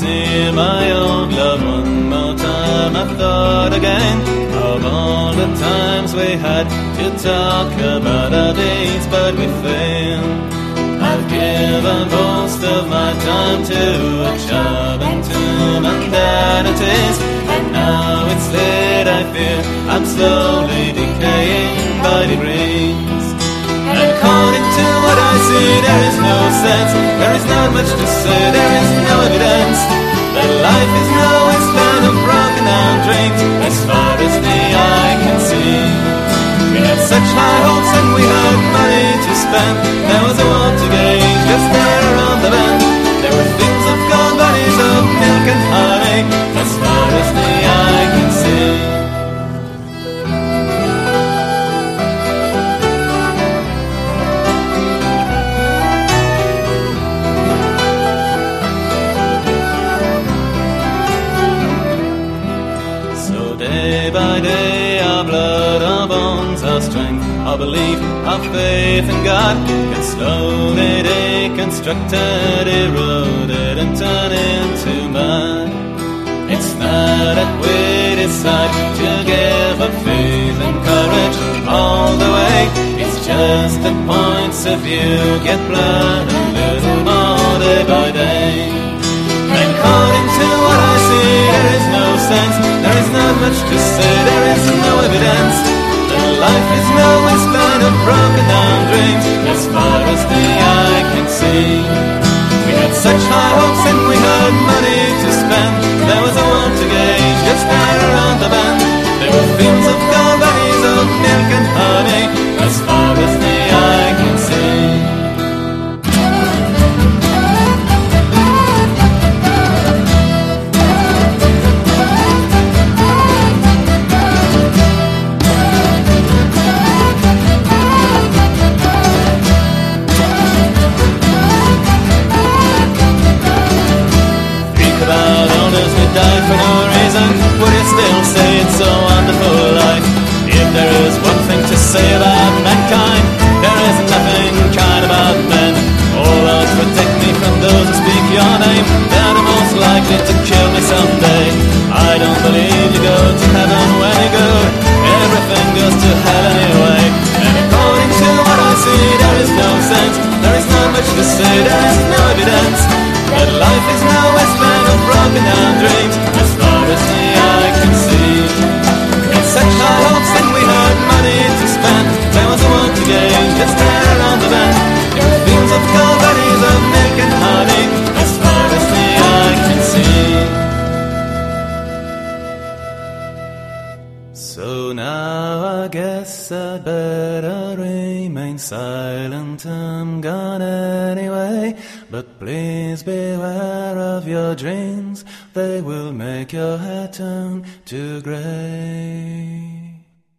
see my old love one more time. I thought again of all the times we had to talk about our dates, but we failed. I've given most of my time to a job and to mundanities, and now it's late. I fear I'm slowly decaying by degrees. And according to what I see, there is no sense. There is not much to say. There is no evidence that life is no wasteland of broken down dreams, as far as the eye can see. We had such high hopes and we had money to spend. There was a want to day our blood, our bones, our strength, our belief, our faith in God get slowly deconstructed, eroded, and turned into mud. It's not that we decide to give up faith and courage all the way. It's just the points of view get blurred not much to say, there is no evidence that life is no wasteland of broken down dreams, as far as the eye can see. We had such high hopes and we had money to spend. There was a want to gain just there around the bend. There were fields likely to kill me someday. I don't believe you go to heaven when you go. Everything goes to hell anyway. And according to what I see, there is no sense. There is not much to say. There is no evidence. But life is no wasteland of broken down dreams guess I'd better remain silent. I'm gone anyway. But please beware of your dreams. They will make your hair turn to grey.